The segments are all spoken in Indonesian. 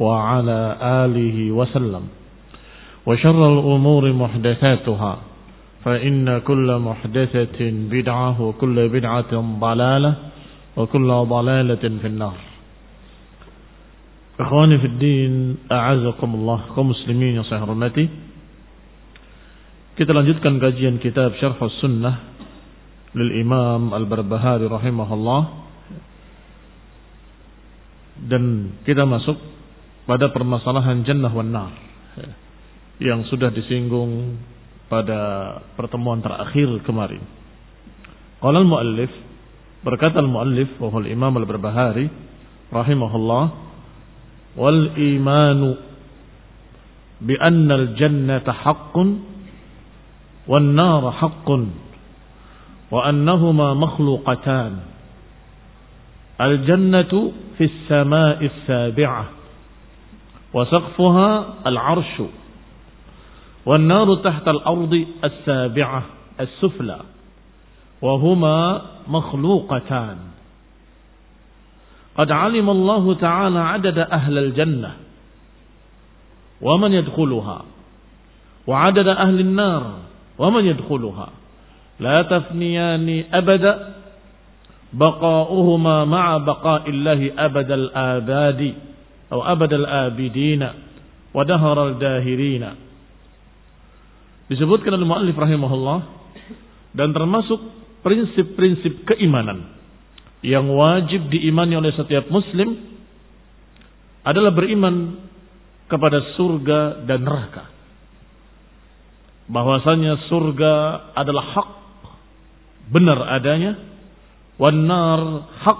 وعلى آله وسلم. وشر الأمور محدثاتها فإن كل محدثة بدعة وكل بدعة ضلالة وكل ضلالة في النار. إخواني في الدين أعزكم الله كمسلمين يا صحيح رمتي Kita lanjutkan kajian kitab Syarh Sunnah lil Imam Al-Barbahari rahimahullah. Dan kita masuk pada permasalahan jannah wan nar. Yang sudah disinggung pada pertemuan terakhir kemarin. Qala al-muallif berkata al-muallif wa al-Imam Al-Barbahari rahimahullah wal imanu bi anna al-jannata haqqun wan nar haqqun wa annahuma makhluqatan. Al-jannatu fi as-sama'i as-sabi'ah وسقفها العرش والنار تحت الأرض السابعة السفلى وهما مخلوقتان. قد علم الله تعالى عدد أهل الجنة ومن يدخلها وعدد أهل النار ومن يدخلها. لا تفنيان أبدا بقاؤهما مع بقاء الله أبد الآباد. أو أبد الآبدين ودهر الداهرين disebutkan oleh muallif rahimahullah dan termasuk prinsip-prinsip keimanan yang wajib diimani oleh setiap muslim adalah beriman kepada surga dan neraka. Bahwasanya surga adalah hak benar adanya, wan nar hak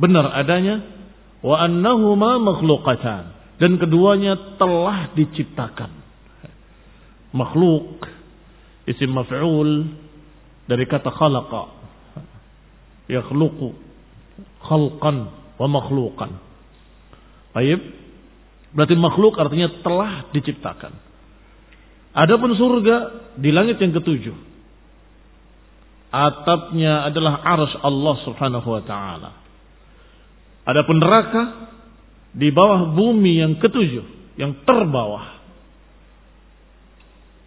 benar adanya, wa annahuma makhluqatan dan keduanya telah diciptakan. Makhluk isim maf'ul dari kata khalaqa yakhluqu khalqan wa makhluqan. Baik. Berarti makhluk artinya telah diciptakan. Adapun surga di langit yang ketujuh. Atapnya adalah arsy Allah Subhanahu wa taala. Adapun neraka di bawah bumi yang ketujuh, yang terbawah.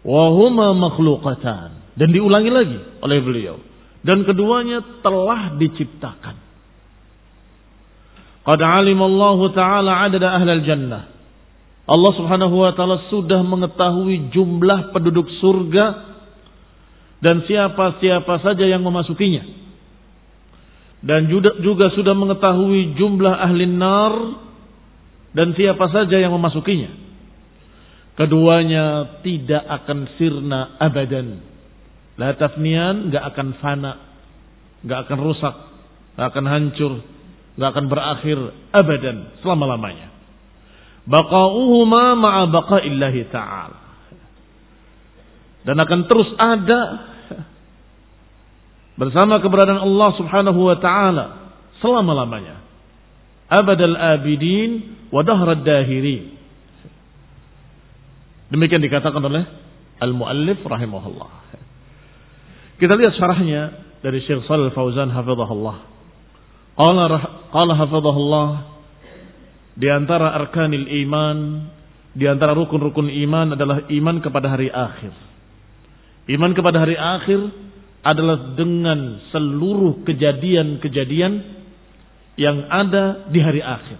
Wahuma makhluqatan. Dan diulangi lagi oleh beliau. Dan keduanya telah diciptakan. Qad alimallahu ta'ala adada ahlal jannah. Allah subhanahu wa ta'ala sudah mengetahui jumlah penduduk surga dan siapa-siapa saja yang memasukinya. Dan juga, sudah mengetahui jumlah ahli nar dan siapa saja yang memasukinya. Keduanya tidak akan sirna abadan. La tafniyan nggak akan fana, nggak akan rusak, nggak akan hancur, nggak akan berakhir abadan selama-lamanya. Baqa'uhuma ma'a baqa'illahi ta'ala. Dan akan terus ada bersama keberadaan Allah Subhanahu wa taala selama-lamanya. Abadal abidin wa dahrad dahirin. Demikian dikatakan oleh al-muallif rahimahullah. Kita lihat syarahnya dari Syekh Shalal Fauzan hafizahullah. Qala qala hafizahullah di antara arkanil iman, di antara rukun-rukun iman adalah iman kepada hari akhir. Iman kepada hari akhir adalah dengan seluruh kejadian-kejadian yang ada di hari akhir.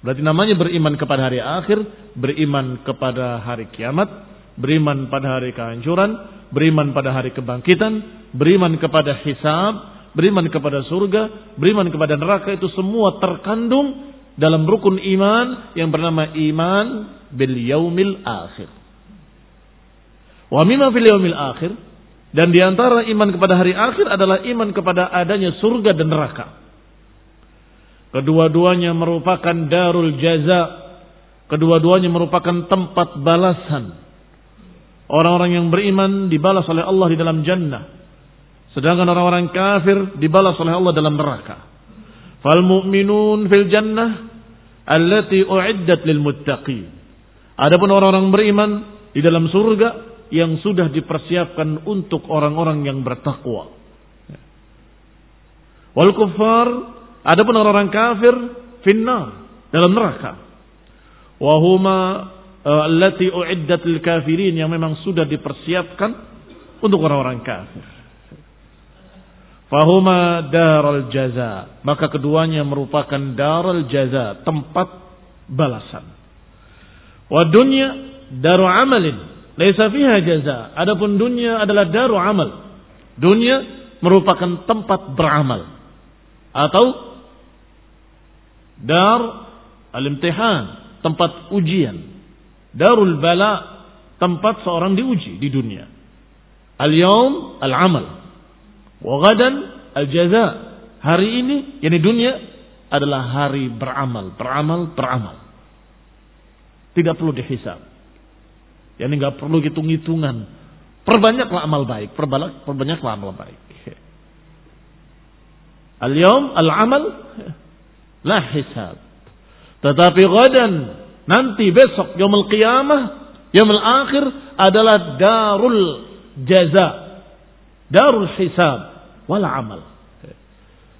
Berarti namanya beriman kepada hari akhir, beriman kepada hari kiamat, beriman pada hari kehancuran, beriman pada hari kebangkitan, beriman kepada hisab, beriman kepada surga, beriman kepada neraka itu semua terkandung dalam rukun iman yang bernama iman bil yaumil akhir. Wa mimma fil yaumil akhir dan di antara iman kepada hari akhir adalah iman kepada adanya surga dan neraka. Kedua-duanya merupakan darul jaza. Kedua-duanya merupakan tempat balasan. Orang-orang yang beriman dibalas oleh Allah di dalam jannah. Sedangkan orang-orang kafir dibalas oleh Allah dalam neraka. Fal mu'minun fil jannah allati uiddat lil muttaqin. Adapun orang-orang beriman di dalam surga yang sudah dipersiapkan untuk orang-orang yang bertakwa. Wal kuffar, adapun orang-orang kafir finnar dalam neraka. Wa huma uh, allati uiddat kafirin yang memang sudah dipersiapkan untuk orang-orang kafir. Fahuma daral jaza. Maka keduanya merupakan daral jaza, tempat balasan. Wa dunya daru amalin Laisa fiha jaza. Adapun dunia adalah daru amal. Dunia merupakan tempat beramal. Atau dar al-imtihan, tempat ujian. Darul bala, tempat seorang diuji di dunia. Al-yawm al-amal. Wa gadan al-jaza. Hari ini, yakni dunia adalah hari beramal, beramal, beramal. Tidak perlu dihisab. Yani nggak perlu hitung-hitungan. Perbanyaklah amal baik, perbanyak, perbanyaklah amal baik. Al-yawm al-amal la hisab. Tetapi gadan nanti besok yaumul qiyamah, yaumul akhir adalah darul jaza. Darul hisab wala amal.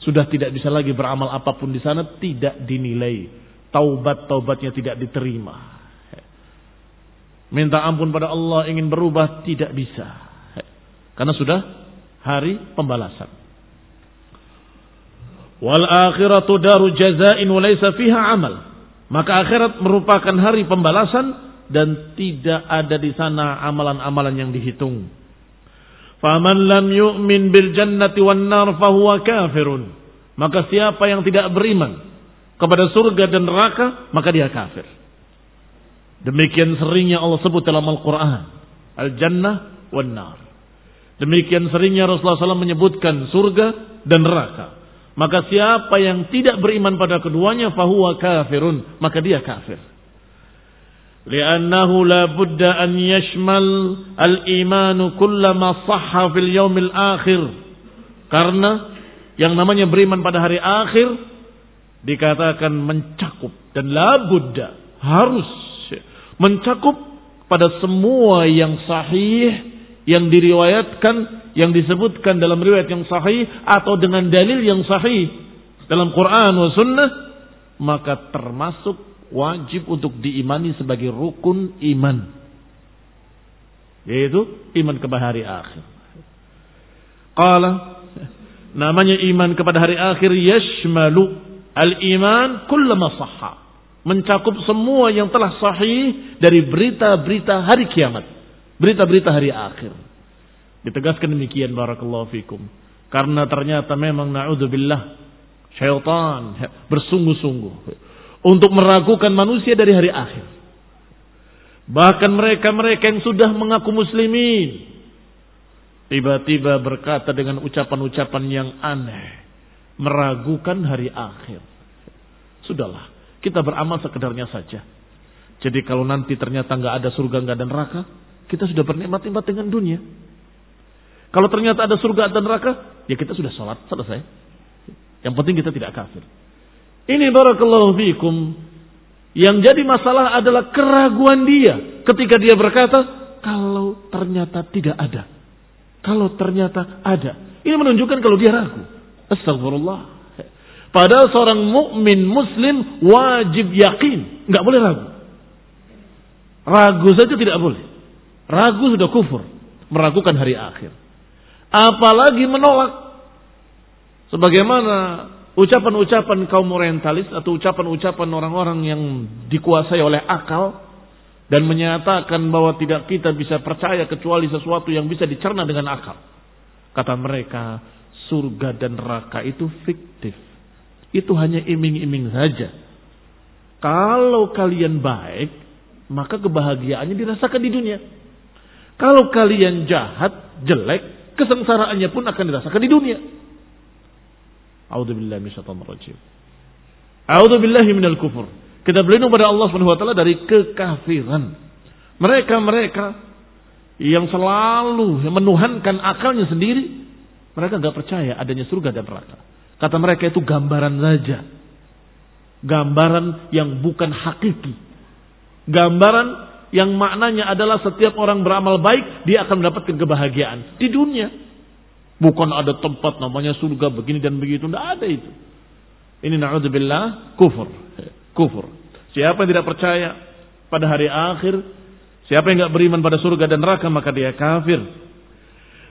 Sudah tidak bisa lagi beramal apa pun di sana tidak dinilai. Taubat-taubatnya tidak diterima minta ampun pada Allah, ingin berubah, tidak bisa. Karena sudah hari pembalasan. Wal akhiratu daru jazain wa laysa fiha amal. Maka akhirat merupakan hari pembalasan dan tidak ada di sana amalan-amalan yang dihitung. Faman lam yu'min bil jannati wan nar fahuwa kafirun. Maka siapa yang tidak beriman kepada surga dan neraka, maka dia kafir. Demikian seringnya Allah sebut dalam Al-Quran. Al-Jannah wal Nar. Demikian seringnya Rasulullah SAW menyebutkan surga dan neraka. Maka siapa yang tidak beriman pada keduanya fahuwa kafirun. Maka dia kafir. Liannahu la an yashmal al-imanu kullama sahha fil yaumil akhir. Karena yang namanya beriman pada hari akhir dikatakan mencakup dan la budda harus mencakup pada semua yang sahih yang diriwayatkan yang disebutkan dalam riwayat yang sahih atau dengan dalil yang sahih dalam Quran wa sunnah maka termasuk wajib untuk diimani sebagai rukun iman. Yaitu iman kepada hari akhir. Qala namanya iman kepada hari akhir yashmalu al iman kullama sahha mencakup semua yang telah sahih dari berita-berita hari kiamat, berita-berita hari akhir. Ditegaskan demikian barakallahu fikum. Karena ternyata memang naudzubillah syaitan bersungguh-sungguh untuk meragukan manusia dari hari akhir. Bahkan mereka-mereka yang sudah mengaku muslimin tiba-tiba berkata dengan ucapan-ucapan yang aneh, meragukan hari akhir. Sudahlah, kita beramal sekedarnya saja. Jadi kalau nanti ternyata nggak ada surga, nggak ada neraka, kita sudah bernikmat-nikmat dengan dunia. Kalau ternyata ada surga dan neraka, ya kita sudah sholat, selesai. Yang penting kita tidak kafir. Ini barakallahu fiikum. Yang jadi masalah adalah keraguan dia ketika dia berkata, kalau ternyata tidak ada. Kalau ternyata ada. Ini menunjukkan kalau dia ragu. Astagfirullah. Padahal seorang mukmin muslim wajib yakin, nggak boleh ragu. Ragu saja tidak boleh. Ragu sudah kufur, meragukan hari akhir. Apalagi menolak. Sebagaimana ucapan-ucapan kaum orientalis atau ucapan-ucapan orang-orang yang dikuasai oleh akal dan menyatakan bahwa tidak kita bisa percaya kecuali sesuatu yang bisa dicerna dengan akal. Kata mereka, surga dan neraka itu fiktif. Itu hanya iming-iming saja. Kalau kalian baik, maka kebahagiaannya dirasakan di dunia. Kalau kalian jahat, jelek, kesengsaraannya pun akan dirasakan di dunia. A'udzubillahi minasyaitonir rajim. A'udzubillahi minal kufur. Kita berlindung pada Allah Subhanahu wa taala dari kekafiran. Mereka-mereka yang selalu menuhankan akalnya sendiri, mereka nggak percaya adanya surga dan neraka. Kata mereka itu gambaran saja. Gambaran yang bukan hakiki. Gambaran yang maknanya adalah setiap orang beramal baik, dia akan mendapatkan kebahagiaan di dunia. Bukan ada tempat namanya surga begini dan begitu. Tidak ada itu. Ini na'udzubillah kufur. Kufur. Siapa yang tidak percaya pada hari akhir, siapa yang tidak beriman pada surga dan neraka, maka dia kafir.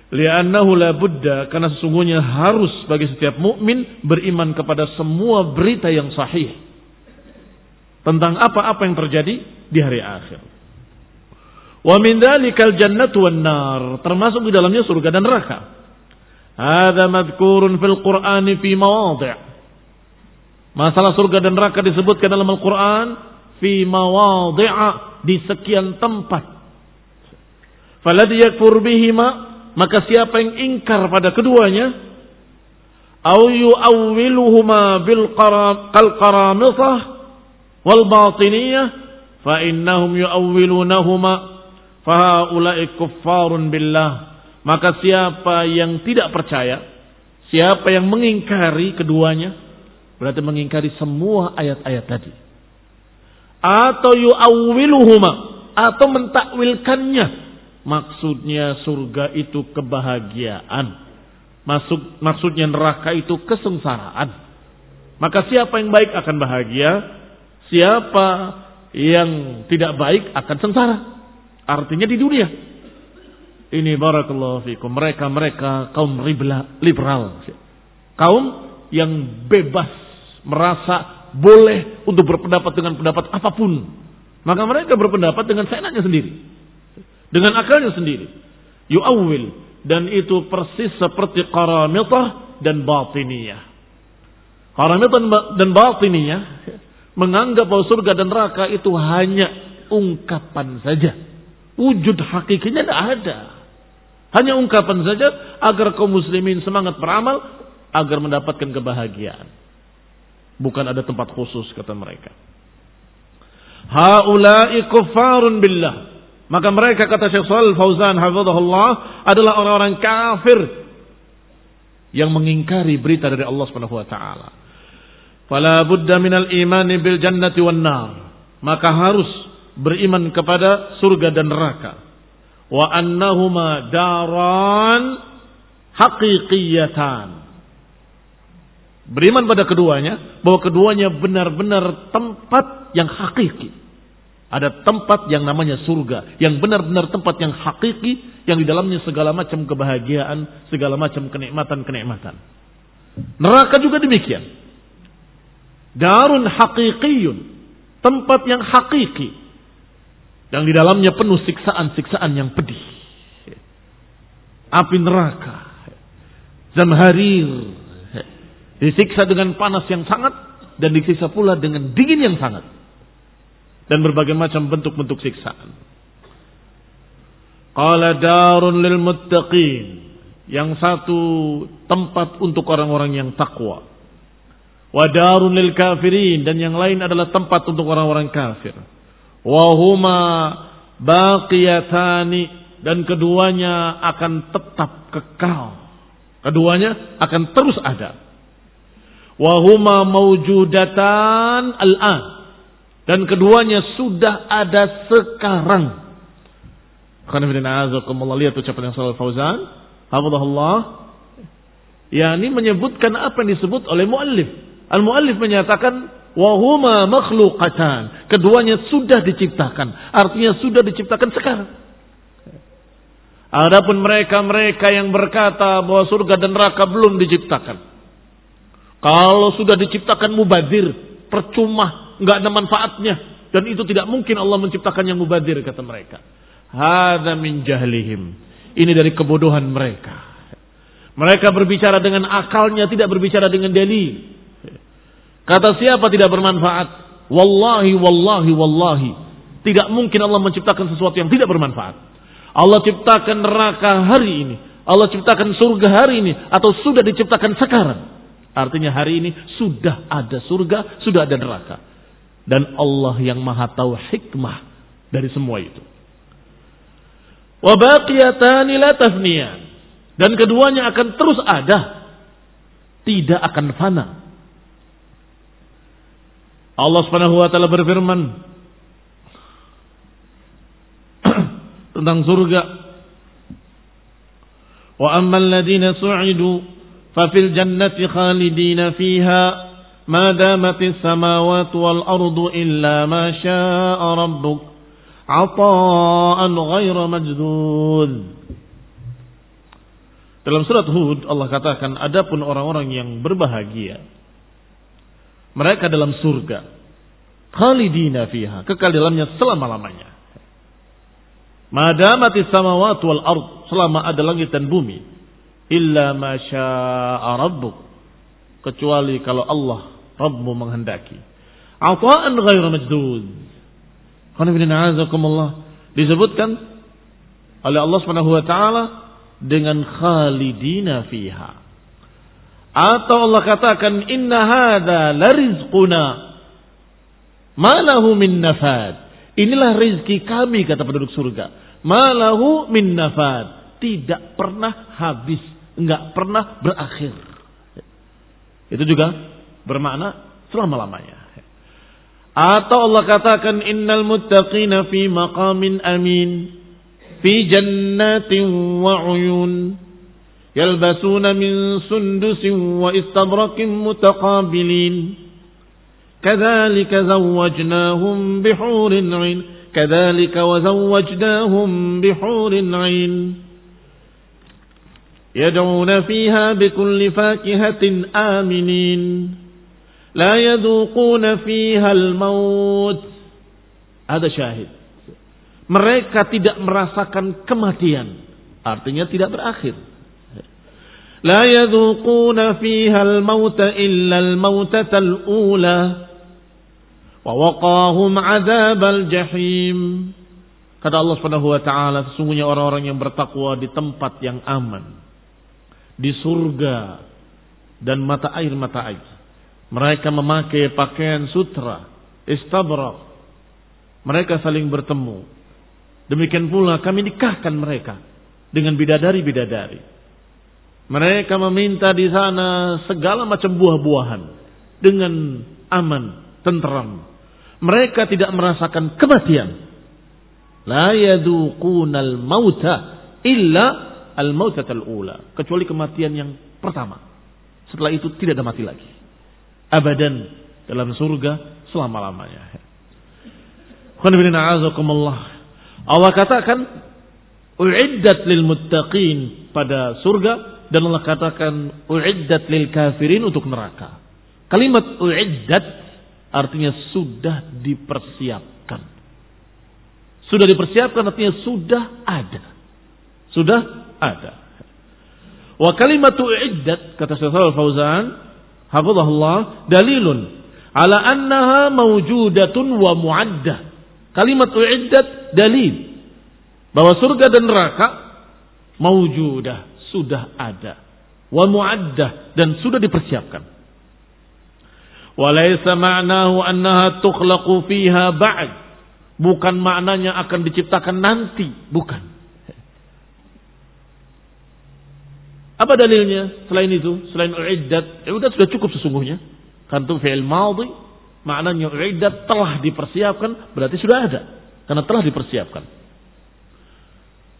Li'annahu la buddha, karena sesungguhnya harus bagi setiap mukmin beriman kepada semua berita yang sahih. Tentang apa-apa yang terjadi di hari akhir. Wa min dhalikal jannatu wan nar, termasuk di dalamnya surga dan neraka. Ada madkurun fil Qur'an fi mawadhi'. Masalah surga dan neraka disebutkan dalam Al-Quran fi mawadhi'a di sekian tempat. Faladhi yakfur bihima maka siapa yang ingkar pada keduanya au yu'awwiluhuma bil qaramithah wal batiniyah fa innahum yu'awwilunahuma fa haula'i kuffarun billah maka siapa yang tidak percaya, siapa yang mengingkari keduanya, berarti mengingkari semua ayat-ayat tadi. Atau yu'awwiluhuma, atau mentakwilkannya. Maksudnya surga itu kebahagiaan. Maksud, maksudnya neraka itu kesengsaraan. Maka siapa yang baik akan bahagia, siapa yang tidak baik akan sengsara. Artinya di dunia. Ini barakallahu fikum. Mereka-mereka kaum liberal. Kaum yang bebas merasa boleh untuk berpendapat dengan pendapat apa pun. Maka mereka berpendapat dengan seenaknya sendiri. Dengan akalnya sendiri. Yu'awil. Dan itu persis seperti karamitah dan batiniyah. Karamitah dan batiniyah menganggap bahwa surga dan neraka itu hanya ungkapan saja. Wujud hakikinya tidak ada. Hanya ungkapan saja agar kaum muslimin semangat beramal agar mendapatkan kebahagiaan. Bukan ada tempat khusus kata mereka. Haula'i kuffarun billah. Maka mereka kata Syekh Shalal Fauzan hafizahullah adalah orang-orang kafir yang mengingkari berita dari Allah Subhanahu wa taala. Fala budda minal imani bil jannati wan nar. Maka harus beriman kepada surga dan neraka wa annahuma daran haqiqiyatan. Beriman pada keduanya bahwa keduanya benar-benar tempat yang hakiki. Ada tempat yang namanya surga, yang benar-benar tempat yang hakiki, yang di dalamnya segala macam kebahagiaan, segala macam kenikmatan-kenikmatan. Neraka juga demikian. Darun hakikiyun, tempat yang hakiki, yang di dalamnya penuh siksaan-siksaan yang pedih. Api neraka. Zamharir. Disiksa dengan panas yang sangat. Dan disiksa pula dengan dingin yang sangat. Dan berbagai macam bentuk-bentuk siksaan. Qala darun lil muttaqin. Yang satu tempat untuk orang-orang yang takwa. Wadarun lil kafirin dan yang lain adalah tempat untuk orang-orang kafir. Wahuma baqiyatani dan keduanya akan tetap kekal. Keduanya akan terus ada. Wahuma mawjudatan al-an. Dan keduanya sudah ada sekarang. Karena lihat ucapan yang salah Fauzan. Hafizahullah. Ya ini menyebutkan apa yang disebut oleh muallif. Al-muallif menyatakan wahuma makhlukatan. Keduanya sudah diciptakan. Artinya sudah diciptakan sekarang. Adapun mereka-mereka yang berkata bahwa surga dan neraka belum diciptakan. Kalau sudah diciptakan mubadir, percuma, nggak ada manfaatnya. Dan itu tidak mungkin Allah menciptakan yang mubadir, kata mereka. Hada min jahlihim. Ini dari kebodohan mereka. Mereka berbicara dengan akalnya, tidak berbicara dengan dalil. Kata siapa tidak bermanfaat? Wallahi, wallahi, wallahi. Tidak mungkin Allah menciptakan sesuatu yang tidak bermanfaat. Allah ciptakan neraka hari ini. Allah ciptakan surga hari ini. Atau sudah diciptakan sekarang. Artinya hari ini sudah ada surga, sudah ada neraka. Dan Allah yang maha tahu hikmah dari semua itu. Dan keduanya akan terus ada. Tidak akan fana. Allah subhanahu wa ta'ala berfirman. tentang surga. Wa ammal ladina su'idu fa fil jannati khalidina fiha damatis samawati wal ardu illa ma syaa rabbuk ata'an ghaira majdud. Dalam surat Hud Allah katakan adapun orang-orang yang berbahagia mereka dalam surga khalidina fiha kekal dalamnya selama-lamanya Madamati samawati wal ard selama ada langit dan bumi illa ma rabbuk kecuali kalau Allah Rabbmu menghendaki. Ata'an ghairu majdud. disebutkan oleh Allah Subhanahu wa taala dengan khalidina fiha. Atau Allah katakan inna hadza larizquna ma lahu min nafad. Inilah rezeki kami kata penduduk surga. Malahu min nafad. Tidak pernah habis. Enggak pernah berakhir. Itu juga bermakna selama-lamanya. Atau Allah katakan innal muttaqina fi maqamin amin. Fi jannatin wa uyun. Yalbasuna min sundusin wa istabrakin mutaqabilin. كذلك زوجناهم بحور عين كذلك وزوجناهم بحور عين يدعون فيها بكل فاكهة آمنين La yadhuquna fiha al-maut. Ada syahid. Mereka tidak merasakan kematian. Artinya tidak berakhir. La yadhuquna fiha al-mauta illa al-mautata al-ula. Wa waqahum jahim, Kata Allah Subhanahu wa taala, sesungguhnya orang-orang yang bertakwa di tempat yang aman, di surga dan mata air mata air. Mereka memakai pakaian sutra, istabrak. Mereka saling bertemu. Demikian pula kami nikahkan mereka dengan bidadari-bidadari. Mereka meminta di sana segala macam buah-buahan dengan aman, tentram. Mereka tidak merasakan kematian. La yaduqunal mauta illa al mautatal ula. Kecuali kematian yang pertama. Setelah itu tidak ada mati lagi. Abadan dalam surga selama-lamanya. Allah katakan uiddat lil muttaqin pada surga dan Allah katakan uiddat lil kafirin untuk neraka. Kalimat uiddat Artinya sudah dipersiapkan. Sudah dipersiapkan artinya sudah ada. Sudah ada. Wa kalimatu iddat kata Syekh Al-Fauzan hafizahullah dalilun ala annaha mawjudatun wa muaddah. Kalimat iddat dalil bahwa surga dan neraka mawjudah sudah ada. Wa mu'addah dan sudah dipersiapkan. Walaysa ma'nahu annaha tukhlaqu fiha ba'd. Bukan maknanya akan diciptakan nanti, bukan. Apa dalilnya selain itu? Selain uiddat, ya sudah cukup sesungguhnya. Kan itu fi'il madhi, maknanya uiddat telah dipersiapkan, berarti sudah ada. Karena telah dipersiapkan.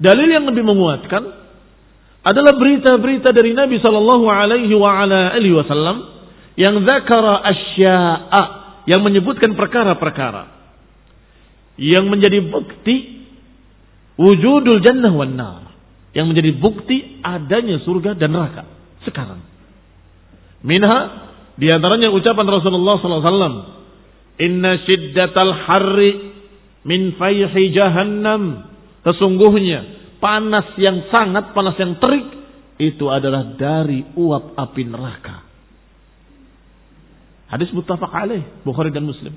Dalil yang lebih menguatkan adalah berita-berita dari Nabi Shallallahu Alaihi Wasallam yang zakara asya'a yang menyebutkan perkara-perkara yang menjadi bukti wujudul jannah wan nar yang menjadi bukti adanya surga dan neraka sekarang. Minha di antaranya ucapan Rasulullah SAW. Inna shiddatal harri min fayhi jahannam. Sesungguhnya panas yang sangat, panas yang terik itu adalah dari uap api neraka. Hadis muttafaq alaih Bukhari dan Muslim.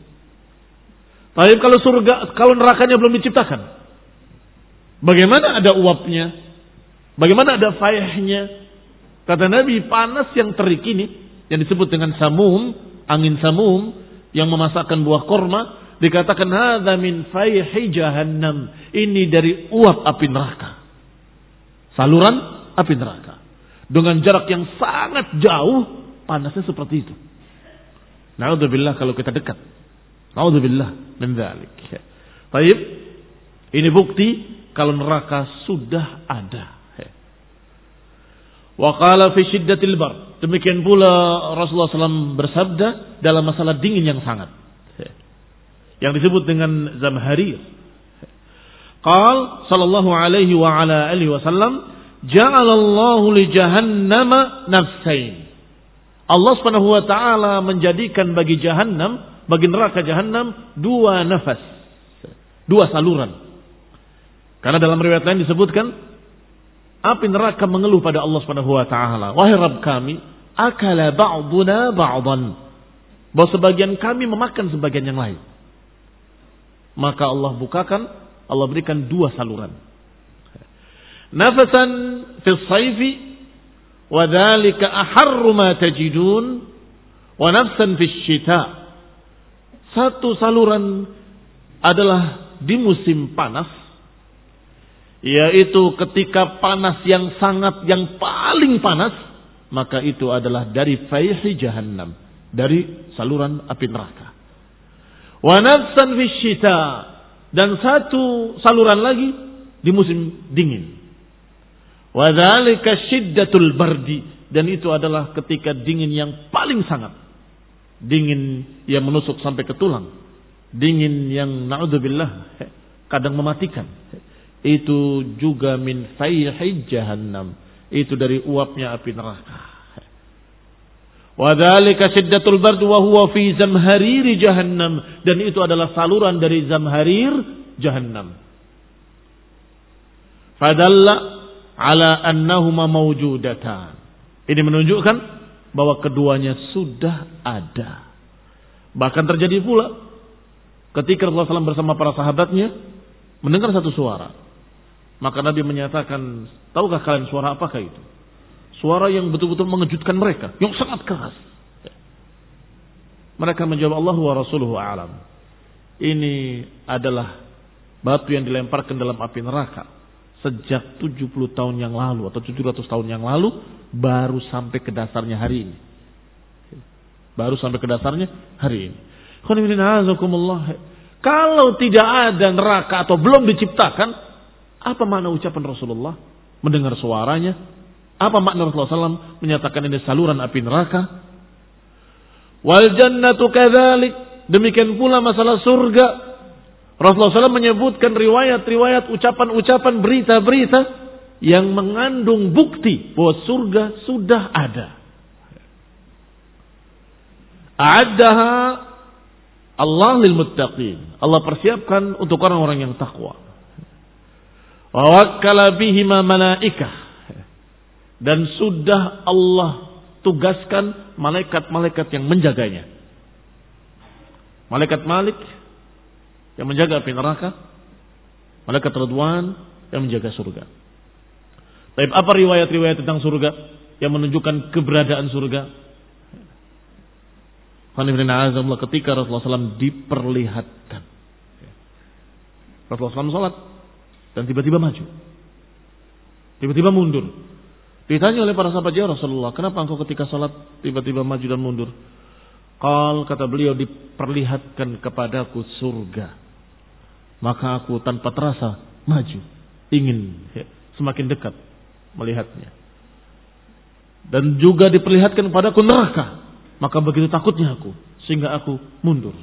Tapi kalau surga, kalau nerakanya belum diciptakan, bagaimana ada uapnya? Bagaimana ada fayahnya? Kata Nabi, panas yang terik ini, yang disebut dengan samum, angin samum, yang memasakkan buah korma, dikatakan hadza min fayhi jahannam. Ini dari uap api neraka. Saluran api neraka. Dengan jarak yang sangat jauh, panasnya seperti itu. Naudzubillah kalau kita dekat. Naudzubillah min dzalik. Baik. Ini bukti kalau neraka sudah ada. Wa qala fi syiddatil bar. Demikian pula Rasulullah SAW bersabda dalam masalah dingin yang sangat. Yang disebut dengan zamharir. Qal sallallahu alaihi wa ala alihi wasallam ja'alallahu li jahannama nafsain. Allah Subhanahu wa taala menjadikan bagi jahannam, bagi neraka jahannam dua nafas. Dua saluran. Karena dalam riwayat lain disebutkan api neraka mengeluh pada Allah Subhanahu wa taala, "Wahai Rabb kami, akala ba'duna ba'dan." Bahwa sebagian kami memakan sebagian yang lain. Maka Allah bukakan, Allah berikan dua saluran. Nafasan fi saifi wa dhalika aharru ma tajidun wa nafsan fi syita. Satu saluran adalah di musim panas yaitu ketika panas yang sangat yang paling panas maka itu adalah dari faihi jahannam dari saluran api neraka. Wa nafsan dan satu saluran lagi di musim dingin. Wa syiddatul bardi dan itu adalah ketika dingin yang paling sangat. Dingin yang menusuk sampai ke tulang. Dingin yang naudzubillah kadang mematikan itu juga min fayhi jahannam. Itu dari uapnya api neraka. Wadhalika syiddatul bard wa huwa fi zamhariri jahannam. Dan itu adalah saluran dari zamharir jahannam. Fadalla ala annahuma mawjudatan. Ini menunjukkan bahwa keduanya sudah ada. Bahkan terjadi pula ketika Rasulullah SAW bersama para sahabatnya mendengar satu suara. Maka Nabi menyatakan, tahukah kalian suara apakah itu? Suara yang betul-betul mengejutkan mereka, yang sangat keras. Mereka menjawab Allah wa Rasuluhu alam. Ini adalah batu yang dilemparkan dalam api neraka sejak 70 tahun yang lalu atau 700 tahun yang lalu baru sampai ke dasarnya hari ini. Baru sampai ke dasarnya hari ini. Kalau tidak ada neraka atau belum diciptakan, apa makna ucapan Rasulullah? Mendengar suaranya. Apa makna Rasulullah SAW menyatakan ini saluran api neraka? Wal jannatu kadzalik. Demikian pula masalah surga. Rasulullah SAW menyebutkan riwayat-riwayat, ucapan-ucapan, berita-berita yang mengandung bukti bahwa surga sudah ada. A'addaha Allah lil. Allah persiapkan untuk orang-orang yang takwa. Wawakkala bihima malaikah. Dan sudah Allah tugaskan malaikat-malaikat yang menjaganya. Malaikat Malik yang menjaga api neraka. Malaikat Ridwan yang menjaga surga. Tapi apa riwayat-riwayat tentang surga yang menunjukkan keberadaan surga? ketika Rasulullah SAW diperlihatkan. Rasulullah SAW sholat dan tiba-tiba maju. Tiba-tiba mundur. Ditanya oleh para sahabat ya Rasulullah, kenapa engkau ketika sholat tiba-tiba maju dan mundur? Qal kata beliau diperlihatkan kepadaku surga. Maka aku tanpa terasa maju. Ingin ya, semakin dekat melihatnya. Dan juga diperlihatkan kepadaku neraka. Maka begitu takutnya aku. Sehingga aku mundur.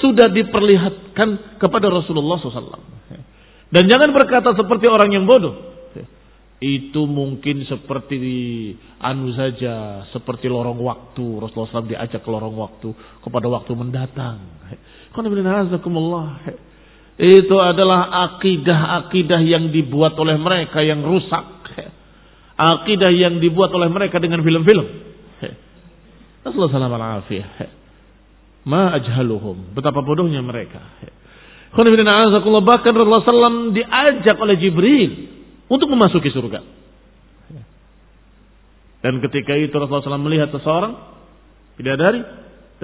Sudah diperlihatkan kepada Rasulullah SAW. Dan jangan berkata seperti orang yang bodoh. Itu mungkin seperti anu saja, seperti lorong waktu. Rasulullah SAW diajak ke lorong waktu kepada waktu mendatang. Itu adalah akidah-akidah yang dibuat oleh mereka yang rusak. Akidah yang dibuat oleh mereka dengan film-film. Rasulullah SAW Ma ajhaluhum. Betapa bodohnya mereka. Bahkan Rasulullah SAW diajak oleh Jibril untuk memasuki surga. Dan ketika itu Rasulullah SAW melihat seseorang bidadari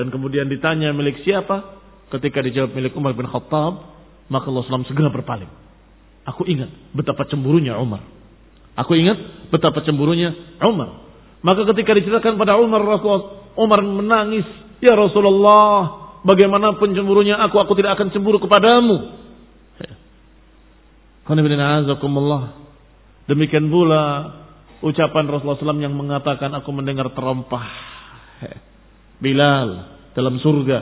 dan kemudian ditanya milik siapa, ketika dijawab milik Umar bin Khattab, maka Allah SAW segera berpaling. Aku ingat betapa cemburunya Umar. Aku ingat betapa cemburunya Umar. Maka ketika diceritakan pada Umar, Rasulullah, Umar menangis. Ya Rasulullah, bagaimanapun cemburunya aku, aku tidak akan cemburu kepadamu. Demikian pula ucapan Rasulullah SAW yang mengatakan aku mendengar terompah Bilal dalam surga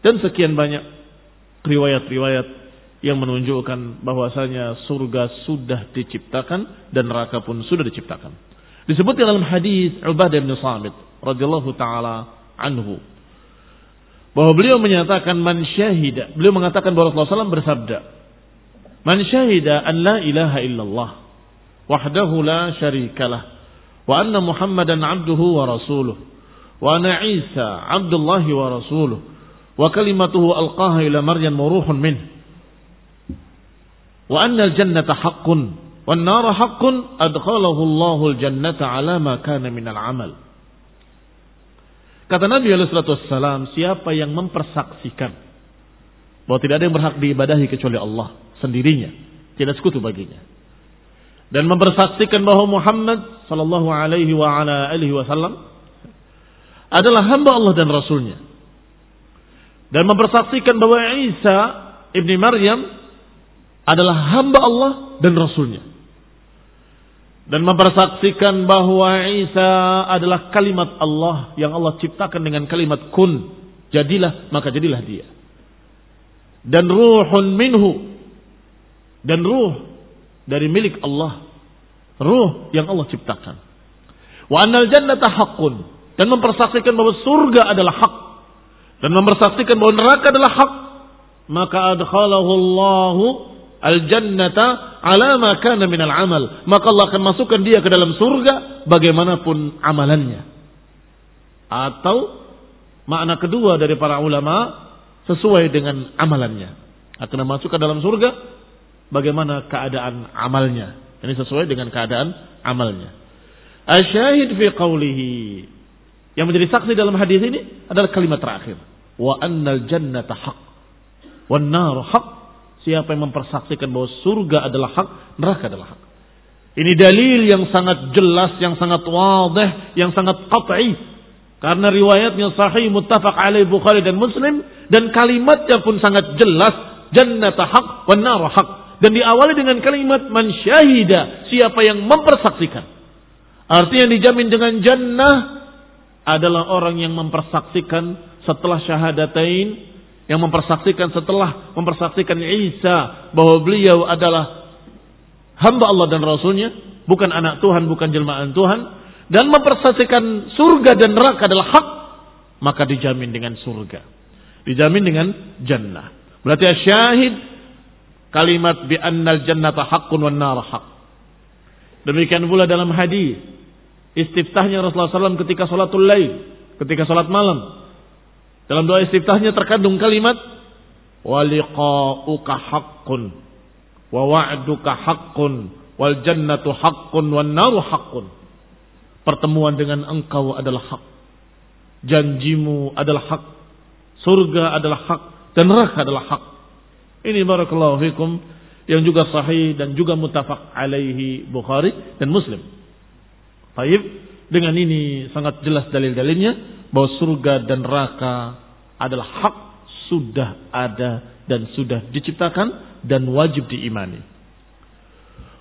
dan sekian banyak riwayat-riwayat yang menunjukkan bahwasanya surga sudah diciptakan dan neraka pun sudah diciptakan. Disebut dalam hadis Ubadah bin Samit radhiyallahu taala anhu bahwa beliau menyatakan man syahida, beliau mengatakan bahwa Rasulullah SAW bersabda, man syahida an la ilaha illallah wahdahu la syarikalah wa anna Muhammadan abduhu wa rasuluh wa anna Isa abdullah wa rasuluh wa kalimatuhu alqaha ila Maryam ruhun minhu wa anna al-jannata haqqun wan nara haqqun adkhalahu Allahu al-jannata ala ma kana min al-amal. Kata Nabi alaihi wassalam, siapa yang mempersaksikan bahwa tidak ada yang berhak diibadahi kecuali Allah sendirinya, tidak sekutu baginya. Dan mempersaksikan bahwa Muhammad sallallahu alaihi wasallam adalah hamba Allah dan rasulnya. Dan mempersaksikan bahwa Isa ibni Maryam adalah hamba Allah dan Rasulnya. Dan mempersaksikan bahwa Isa adalah kalimat Allah yang Allah ciptakan dengan kalimat kun. Jadilah, maka jadilah dia. Dan ruhun minhu. Dan ruh dari milik Allah. Ruh yang Allah ciptakan. Wa annal jannata haqqun. Dan mempersaksikan bahwa surga adalah hak. Dan mempersaksikan bahwa neraka adalah hak. Maka adkhalahu Allahu al-jannata ala ma kana min al-amal. Maka Allah akan masukkan dia ke dalam surga bagaimanapun amalannya. Atau makna kedua dari para ulama sesuai dengan amalannya. Akan masuk ke dalam surga bagaimana keadaan amalnya. Ini sesuai dengan keadaan amalnya. Asyahid fi qawlihi. Yang menjadi saksi dalam hadis ini adalah kalimat terakhir. Wa annal jannata haq. Wan nar haq Siapa yang mempersaksikan bahwa surga adalah hak, neraka adalah hak. Ini dalil yang sangat jelas, yang sangat wadih, yang sangat qat'i. Karena riwayatnya sahih muttafaq alaih Bukhari dan Muslim dan kalimatnya pun sangat jelas jannata haq wa nar haq. Dan diawali dengan kalimat man syahida, siapa yang mempersaksikan. Artinya dijamin dengan jannah adalah orang yang mempersaksikan setelah syahadatain yang mempersaksikan setelah mempersaksikan Isa bahwa beliau adalah hamba Allah dan Rasulnya, bukan anak Tuhan, bukan jelmaan Tuhan, dan mempersaksikan surga dan neraka adalah hak, maka dijamin dengan surga. Dijamin dengan jannah. Berarti syahid kalimat bi annal jannata haqqun wan nar haq. Demikian pula dalam hadis istiftahnya Rasulullah SAW ketika salatul lail, ketika salat malam. Dalam doa istiftahnya terkandung kalimat waliqa'uka haqqun Wa wa'duka haqqun wal jannatu haqqun wan naru haqqun. Pertemuan dengan engkau adalah hak. Janjimu adalah hak. Surga adalah hak dan neraka adalah hak. Ini barakallahu fikum yang juga sahih dan juga mutafak alaihi Bukhari dan Muslim. Taib dengan ini sangat jelas dalil-dalilnya bahwa surga dan neraka adalah hak sudah ada dan sudah diciptakan dan wajib diimani.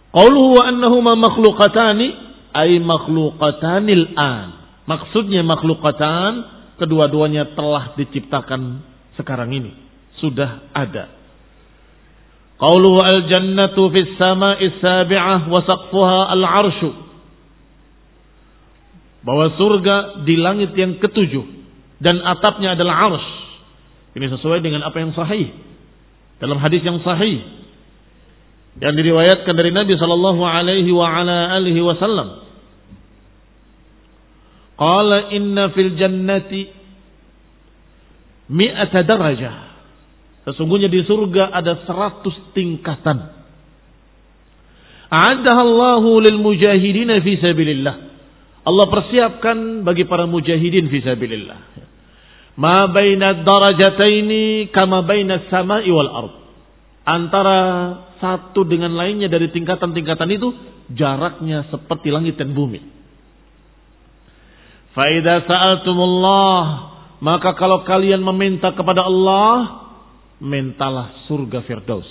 Qauluhu wa annahuma makhluqatani ay makhluqatanil an. Maksudnya makhluqatan kedua-duanya telah diciptakan sekarang ini, sudah ada. Qauluhu al-jannatu fis sama'i sabi'ah wa saqfuha al-arshu. Bahwa surga di langit yang ketujuh dan atapnya adalah arsh. Ini sesuai dengan apa yang sahih. Dalam hadis yang sahih yang diriwayatkan dari Nabi sallallahu alaihi wa ala alihi wasallam. Qala inna fil jannati mi'ata darajah. Sesungguhnya di surga ada seratus tingkatan. A'adahallahu lil mujahidina fi sabilillah. Allah persiapkan bagi para mujahidin fi sabilillah. Ma baina darajataini kama baina samai wal ard. Antara satu dengan lainnya dari tingkatan-tingkatan itu jaraknya seperti langit dan bumi. Faida sa'altumullah maka kalau kalian meminta kepada Allah mintalah surga firdaus.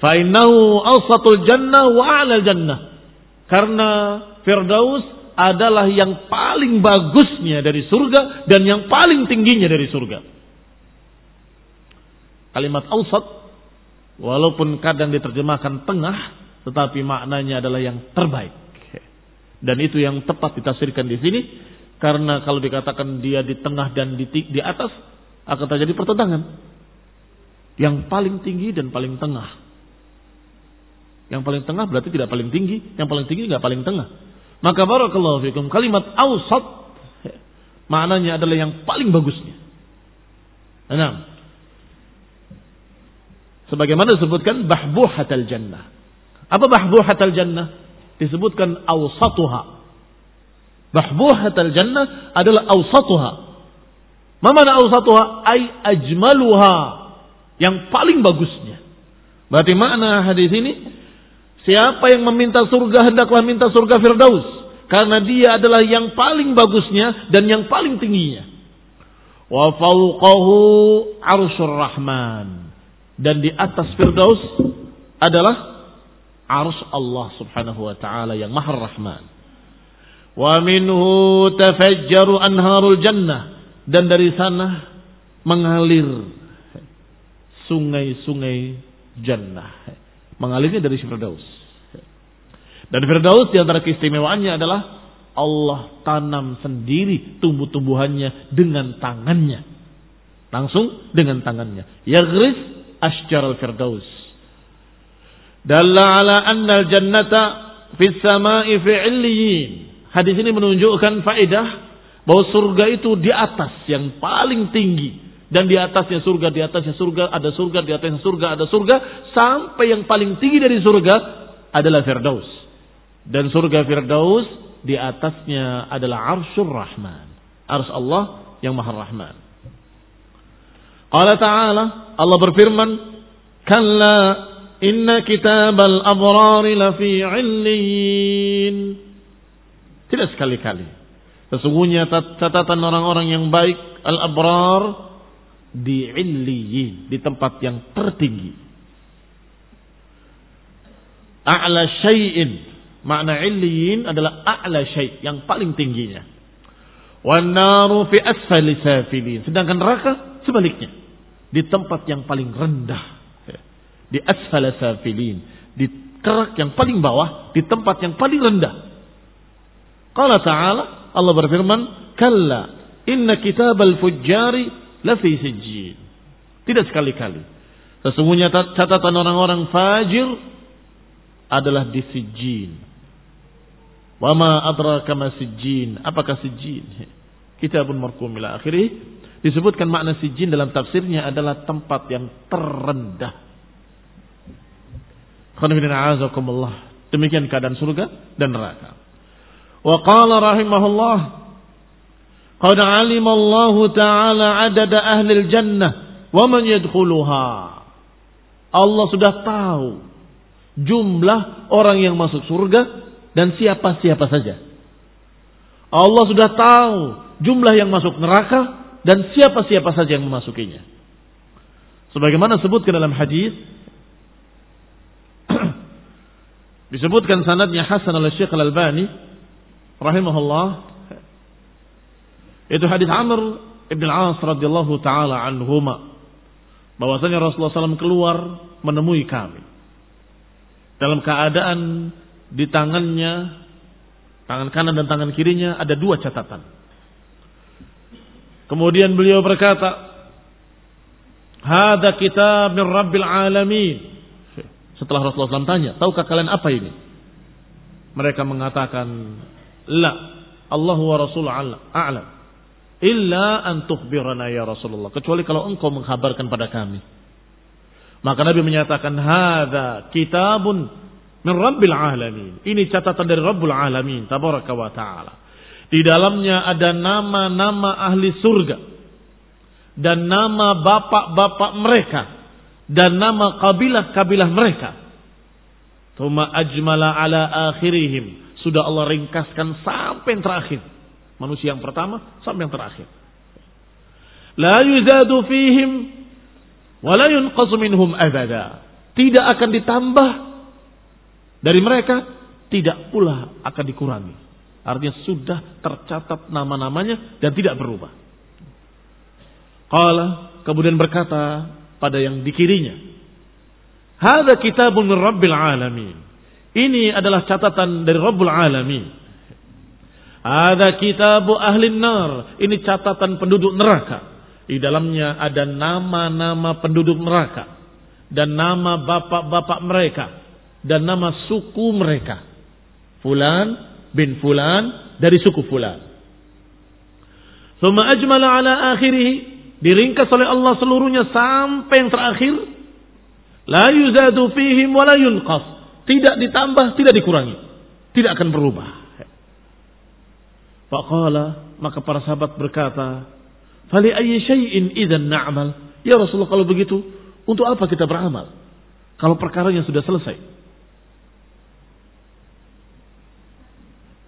Fa'innahu awsatul jannah wa a'lal jannah. Karena firdaus adalah yang paling bagusnya dari surga dan yang paling tingginya dari surga. Kalimat awsat walaupun kadang diterjemahkan tengah tetapi maknanya adalah yang terbaik. Dan itu yang tepat ditafsirkan di sini karena kalau dikatakan dia di tengah dan di, di atas akan terjadi pertentangan. Yang paling tinggi dan paling tengah. Yang paling tengah berarti tidak paling tinggi, yang paling tinggi nggak paling tengah. Maka barakallahu fikum kalimat ausat maknanya adalah yang paling bagusnya. Enam. Sebagaimana disebutkan bahbuhatal jannah. Apa bahbuhatal jannah? Disebutkan ausatuha. Bahbuhatal jannah adalah ausatuha. Mana ausatuha? Ay ajmaluha. Yang paling bagusnya. Berarti makna hadis ini siapa yang meminta surga hendaklah minta surga Firdaus karena dia adalah yang paling bagusnya dan yang paling tingginya. Wa fawqahu arsyur rahman. Dan di atas Firdaus adalah arus Allah Subhanahu wa taala yang Maha Rahman. Wa minhu tafajjaru anharul jannah dan dari sana mengalir sungai-sungai jannah. Mengalirnya dari Firdaus. Dan Firdaus di antara keistimewaannya adalah Allah tanam sendiri tumbuh-tumbuhannya dengan tangannya. Langsung dengan tangannya. Yagris asjar al-firdaus. Dalla ala anna al-jannata fis sama'i Hadis ini menunjukkan faedah bahwa surga itu di atas yang paling tinggi dan di atasnya surga, di atasnya surga, ada surga, di atasnya surga, ada surga, sampai yang paling tinggi dari surga adalah Firdaus. Dan surga Firdaus di atasnya adalah Arsyur Rahman. Ars Allah yang Maha Rahman. Allah Ta'ala, Allah berfirman, Kalla inna kitabal abrari lafi illiyin. Tidak sekali-kali. Sesungguhnya catatan orang-orang yang baik, al-abrar, di illiyin, di tempat yang tertinggi. A'la syai'in. Makna illiyin adalah a'la syai' yang paling tingginya. Wan naru fi asfali safilin. Sedangkan neraka sebaliknya. Di tempat yang paling rendah. Di asfala safilin. Di kerak yang paling bawah. Di tempat yang paling rendah. Qala ta'ala. Allah berfirman. Kalla. Inna kitab al-fujjari Tidak sekali-kali. Sesungguhnya catatan orang-orang fajir adalah di sijjin. Wama adraka ma sijjin. Apakah sijjin? Kitabun markum ila akhirih. Disebutkan makna sijjin dalam tafsirnya adalah tempat yang terendah. Demikian keadaan surga dan neraka. Wa qala rahimahullah Qad Ta'ala adada ahli jannah. Allah sudah tahu jumlah orang yang masuk surga dan siapa-siapa saja. Allah sudah tahu jumlah yang masuk neraka dan siapa-siapa saja yang memasukinya. Sebagaimana sebutkan dalam hadis disebutkan sanadnya Hasan al Syekh Al Albani rahimahullah itu hadis Amr ibn al-As radhiyallahu taala anhuma bahwasanya Rasulullah SAW keluar menemui kami dalam keadaan di tangannya Tangan kanan dan tangan kirinya ada dua catatan. Kemudian beliau berkata, Hada kitab min Rabbil Alamin. Setelah Rasulullah SAW tanya, tahukah kalian apa ini? Mereka mengatakan, La, Allah wa Rasul a'lam. Illa an tukhbirana ya Rasulullah. Kecuali kalau engkau menghabarkan pada kami. Maka Nabi menyatakan, Hada kitabun min Rabbil Alamin. Ini catatan dari Rabbul Alamin, tabaraka wa ta'ala. Di dalamnya ada nama-nama ahli surga dan nama bapak-bapak mereka dan nama kabilah-kabilah mereka. Tuma ajmala ala akhirihim. Sudah Allah ringkaskan sampai terakhir. Manusia yang pertama sampai yang terakhir. La yuzadu fihim wa la yunqasu minhum abada. Tidak akan ditambah dari mereka tidak pula akan dikurangi. Artinya sudah tercatat nama-namanya dan tidak berubah. Qala kemudian berkata pada yang dikirinya. Hada kitabun min Rabbil Alamin. Ini adalah catatan dari Rabbul Alamin. Ada kitabu ahli nar. Ini catatan penduduk neraka. Di dalamnya ada nama-nama penduduk neraka. Dan nama bapak-bapak mereka dan nama suku mereka. Fulan bin Fulan dari suku Fulan. Thumma ajmala ala akhirih. Diringkas oleh Allah seluruhnya sampai yang terakhir. La yuzadu fihim wa la yunqas. Tidak ditambah, tidak dikurangi. Tidak akan berubah. Faqala, maka para sahabat berkata, Fali ayyi syai'in idzan na'mal? Ya Rasulullah kalau begitu, untuk apa kita beramal? Kalau perkaranya sudah selesai.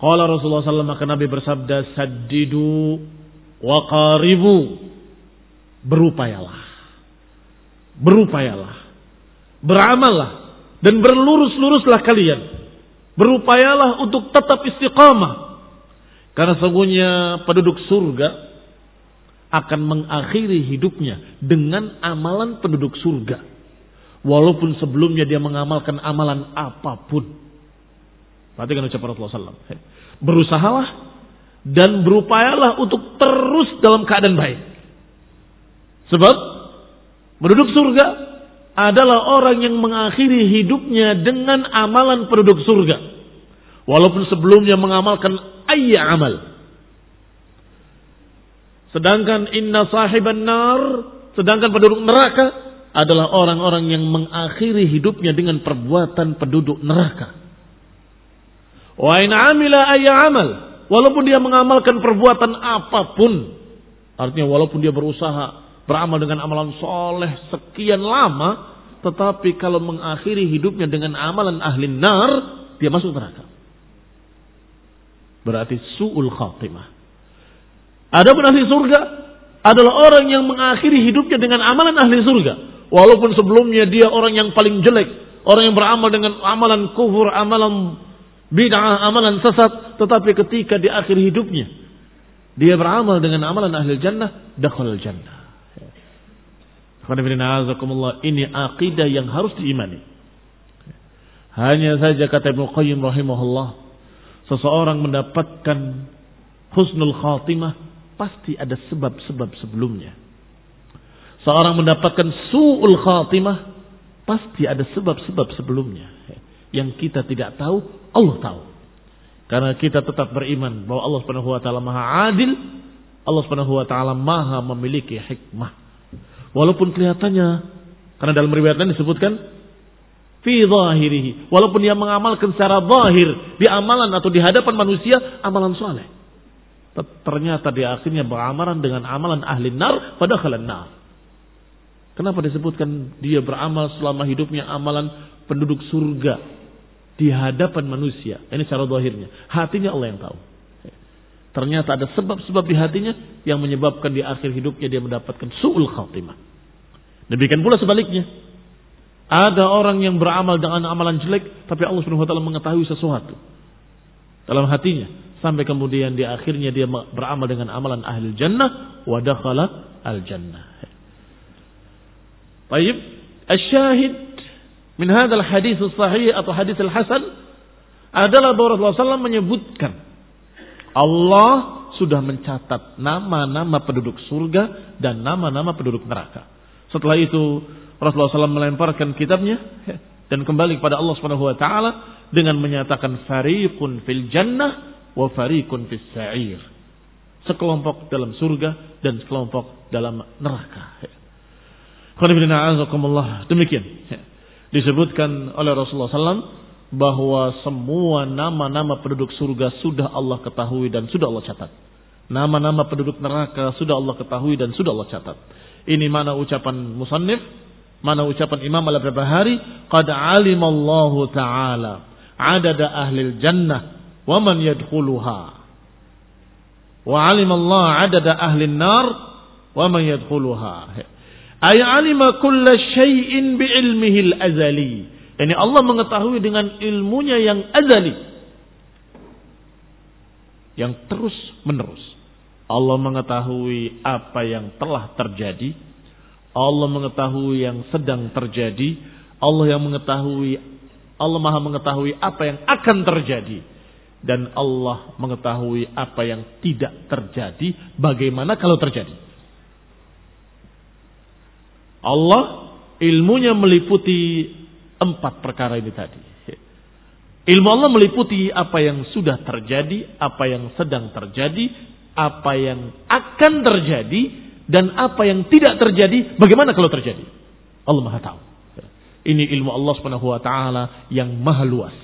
Qala Rasulullah SAW maka Nabi bersabda saddidu wa qaribu berupayalah berupayalah beramallah dan berlurus-luruslah kalian berupayalah untuk tetap istiqamah karena sungguhnya penduduk surga akan mengakhiri hidupnya dengan amalan penduduk surga walaupun sebelumnya dia mengamalkan amalan apa pun Perhatikan ucapan Rasulullah SAW. Berusahalah dan berupayalah untuk terus dalam keadaan baik. Sebab penduduk surga adalah orang yang mengakhiri hidupnya dengan amalan penduduk surga. Walaupun sebelumnya mengamalkan ayya amal. Sedangkan inna sahiban nar, sedangkan penduduk neraka adalah orang-orang yang mengakhiri hidupnya dengan perbuatan penduduk neraka. Wa in amila ayya amal. Walaupun dia mengamalkan perbuatan apa pun. Artinya walaupun dia berusaha beramal dengan amalan soleh sekian lama. Tetapi kalau mengakhiri hidupnya dengan amalan ahli nar. Dia masuk neraka. Berarti su'ul khatimah. Adapun ahli surga adalah orang yang mengakhiri hidupnya dengan amalan ahli surga. Walaupun sebelumnya dia orang yang paling jelek. Orang yang beramal dengan amalan kufur, amalan bid'ah, amalan sesat, tetapi ketika di akhir hidupnya dia beramal dengan amalan ahli jannah, dakhal jannah. Ini akidah yang harus diimani. Hanya saja kata Ibnu Qayyim rahimahullah, seseorang mendapatkan husnul khatimah pasti ada sebab-sebab sebelumnya. Seorang mendapatkan su'ul khatimah pasti ada sebab-sebab sebelumnya. Yang kita tidak tahu, Allah tahu. Karena kita tetap beriman bahwa Allah Subhanahu wa taala Maha Adil, Allah Subhanahu wa taala Maha memiliki hikmah. Walaupun kelihatannya karena dalam riwayat lain disebutkan fi zahirihi. Walaupun dia mengamalkan secara zahir di amalan atau di hadapan manusia amalan soleh. Ternyata dia akhirnya beramalan dengan amalan ahli nar pada khalan nar. Kenapa disebutkan dia beramal selama hidupnya amalan penduduk surga di hadapan manusia? Ini secara zahirnya. Hatinya Allah yang tahu. Ternyata ada sebab-sebab di hatinya yang menyebabkan di akhir hidupnya dia mendapatkan su'ul khatimah. Demikian pula sebaliknya. Ada orang yang beramal dengan amalan jelek, tapi Allah Subhanahu wa taala mengetahui sesuatu dalam hatinya sampai kemudian di akhirnya dia beramal dengan amalan ahli jannah wa dakhala al jannah. Baik, asyahid min hadzal hadis sahih atau hadis al hasan adalah bahwa Rasulullah SAW menyebutkan Allah sudah mencatat nama-nama penduduk surga dan nama-nama penduduk neraka. Setelah itu Rasulullah SAW melemparkan kitabnya dan kembali kepada Allah Subhanahu wa taala dengan menyatakan fariqun fil jannah wa fariqun fis sa'ir. Sekelompok dalam surga dan sekelompok dalam neraka. Demikian disebutkan oleh Rasulullah SAW bahwa semua nama-nama penduduk surga sudah Allah ketahui dan sudah Allah catat. Nama-nama penduduk neraka sudah Allah ketahui dan sudah Allah catat. Ini mana ucapan musannif Mana ucapan Imam Al-Barbahari, "Qad alimallahu ta'ala adada ahli jannah wa man yadkhuluha." Wa alimallahu adada ahli nar wa man yadkhuluha. Ay alima kulla syai'in ilmihi al-azali. Yani Allah mengetahui dengan ilmunya yang azali. Yang terus menerus. Allah mengetahui apa yang telah terjadi Allah mengetahui yang sedang terjadi. Allah yang mengetahui, Allah maha mengetahui apa yang akan terjadi. Dan Allah mengetahui apa yang tidak terjadi. Bagaimana kalau terjadi. Allah ilmunya meliputi empat perkara ini tadi. Ilmu Allah meliputi apa yang sudah terjadi, apa yang sedang terjadi, apa yang akan terjadi, dan apa yang tidak terjadi, bagaimana kalau terjadi? Allah Maha tahu. Ini ilmu Allah Subhanahu wa taala yang maha luas.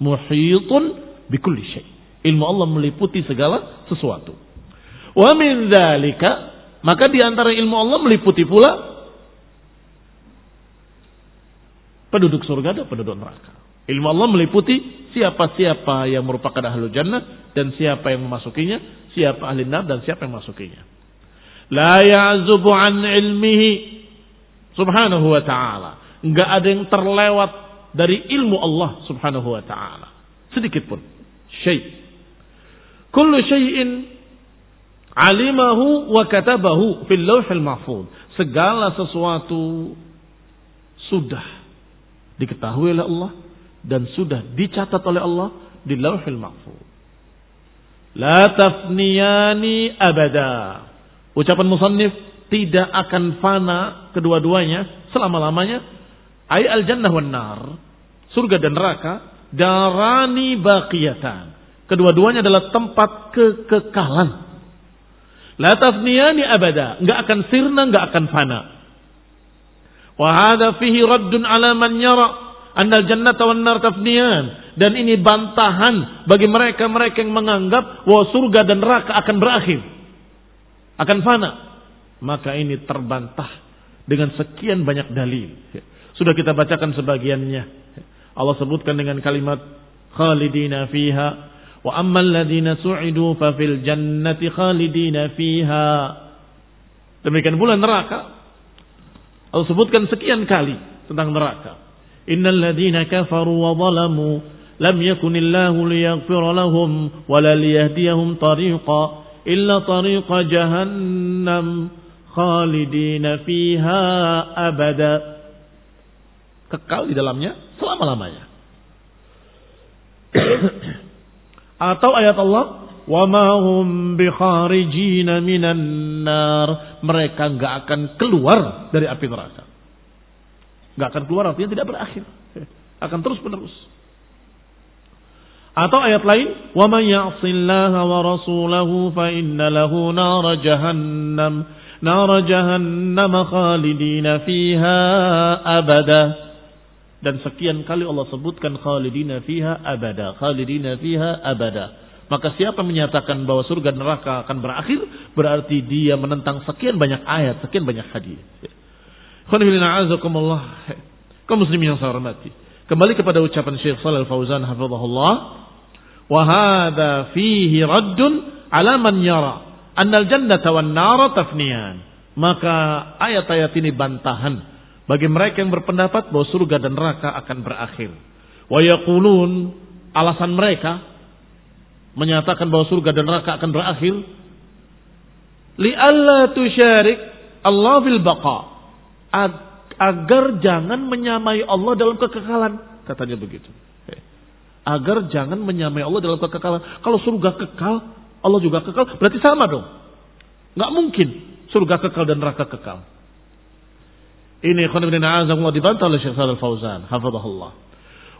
Muhitun bikulli syai. Ilmu Allah meliputi segala sesuatu. Wa min dzalika, maka di antara ilmu Allah meliputi pula penduduk surga dan penduduk neraka. Ilmu Allah meliputi siapa-siapa yang merupakan ahlu jannah dan siapa yang memasukinya, siapa ahli nar dan siapa yang memasukinya la ya'zubu an ilmihi subhanahu wa ta'ala. Enggak ada yang terlewat dari ilmu Allah subhanahu wa ta'ala. Sedikit pun. Syai. Kullu syai'in alimahu wa katabahu fil lawhil mahfud. Segala sesuatu sudah diketahui oleh Allah dan sudah dicatat oleh Allah di lauhil mahfud. La tafniyani abada. Ucapan musannif tidak akan fana kedua-duanya selama-lamanya. Ay al jannah wan nar. Surga dan neraka darani baqiyatan. Kedua-duanya adalah tempat kekekalan. La tafniyani abada, enggak akan sirna, enggak akan fana. Wa hadha fihi raddun ala man yara anna al-jannata wan nar tafniyan dan ini bantahan bagi mereka-mereka yang menganggap bahwa surga dan neraka akan berakhir akan fana. Maka ini terbantah dengan sekian banyak dalil. Sudah kita bacakan sebagiannya. Allah sebutkan dengan kalimat khalidina fiha wa ammal ladina su'idu fa fil jannati khalidina fiha. Demikian pula neraka. Allah sebutkan sekian kali tentang neraka. Innal ladina kafaru wa zalamu lam yakunillahu liyaghfira lahum wa la liyahdiyahum tariqa illa tariqa jahannam khalidina fiha abada kekal di dalamnya selama-lamanya. Atau ayat Allah hum bi kharijina minan nar. Mereka enggak akan keluar dari api neraka. Enggak akan keluar artinya tidak berakhir. Akan terus menerus atau ayat lain, "Wa may ya'sillaha wa rasulahu fa inna lahu nar jahannam, nar jahannam khalidina fiha abada." Dan sekian kali Allah sebutkan khalidina fiha abada, khalidina fiha abada. Maka siapa menyatakan bahwa surga neraka akan berakhir, berarti dia menentang sekian banyak ayat, sekian banyak hadis. Kau muslimin yang saya hormati. Kembali kepada ucapan Syekh Shalal Fauzan hafizahullah, wa hadza fihi raddun ala man yara annal jannata wan nara tafniyan. Maka ayat-ayat ini bantahan bagi mereka yang berpendapat bahwa surga dan neraka akan berakhir. Wa yaqulun alasan mereka menyatakan bahwa surga dan neraka akan berakhir li alla tusyarik Allah fil baqa agar jangan menyamai Allah dalam kekekalan katanya begitu. Agar jangan menyamai Allah dalam kekekalan. Kalau surga kekal, Allah juga kekal, berarti sama dong. Nggak mungkin surga kekal dan neraka kekal. Ini khonibin azamullah dibantah oleh Syekh Shalal Fauzan. Hafadahullah.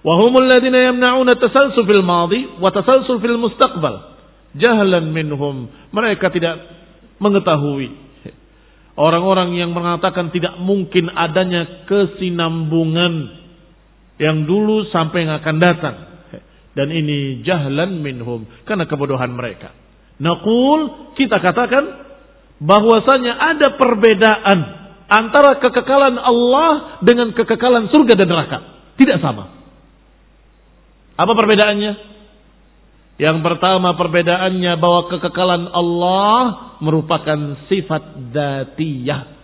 Wahumul ladina yamna'una tasalsul fil madi wa tasalsul fil mustaqbal. Jahlan minhum. Mereka tidak mengetahui. Orang-orang yang mengatakan tidak mungkin adanya kesinambungan yang dulu sampai yang akan datang. Dan ini jahlan minhum. Karena kebodohan mereka. Nakul kita katakan bahwasanya ada perbedaan antara kekekalan Allah dengan kekekalan surga dan neraka. Tidak sama. Apa perbedaannya? Yang pertama perbedaannya bahwa kekekalan Allah merupakan sifat datiyah.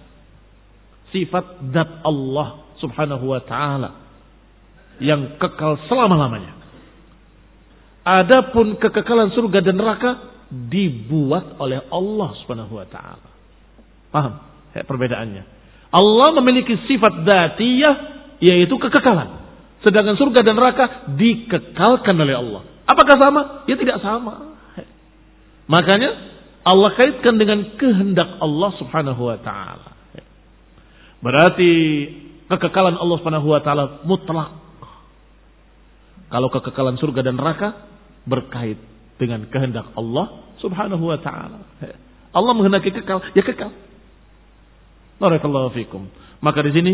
Sifat dat Allah subhanahu wa ta'ala. Yang kekal selama-lamanya. Adapun kekekalan surga dan neraka dibuat oleh Allah subhanahu wa ta'ala. Paham? perbedaannya. Allah memiliki sifat datiyah yaitu kekekalan. Sedangkan surga dan neraka dikekalkan oleh Allah. Apakah sama? Ya tidak sama. Makanya Allah kaitkan dengan kehendak Allah Subhanahu wa taala. Berarti kekekalan Allah Subhanahu wa taala mutlak. Kalau kekekalan surga dan neraka berkait dengan kehendak Allah Subhanahu wa taala. Allah menghendaki kekal, ya kekal. Barakallahu. Maka di sini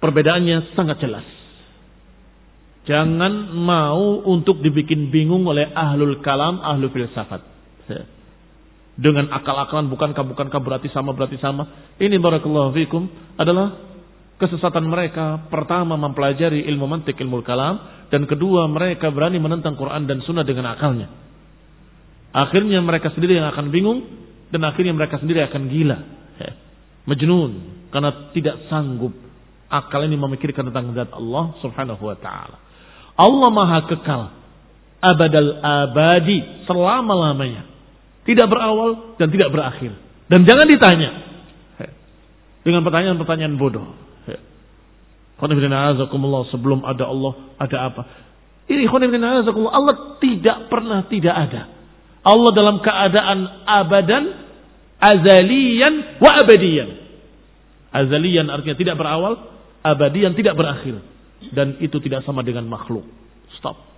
perbedaannya sangat jelas. Jangan mau untuk dibikin bingung oleh ahlul kalam, ahlul filsafat. Dengan akal-akalan bukankah bukankah berarti sama berarti sama. Ini barakallahu fikum adalah kesesatan mereka. Pertama mempelajari ilmu mantik, ilmu kalam. Dan kedua mereka berani menentang Quran dan sunnah dengan akalnya. Akhirnya mereka sendiri yang akan bingung. Dan akhirnya mereka sendiri akan gila. Majnun karena tidak sanggup akal ini memikirkan tentang zat Allah Subhanahu wa taala. Allah Maha kekal, abadal abadi, selama-lamanya. Tidak berawal dan tidak berakhir. Dan jangan ditanya dengan pertanyaan-pertanyaan bodoh. Sebelum ada Allah ada apa? Ini Allah tidak pernah tidak ada. Allah dalam keadaan abadan azalian wa abadian. Azalian artinya tidak berawal, abadian tidak berakhir. Dan itu tidak sama dengan makhluk. Stop.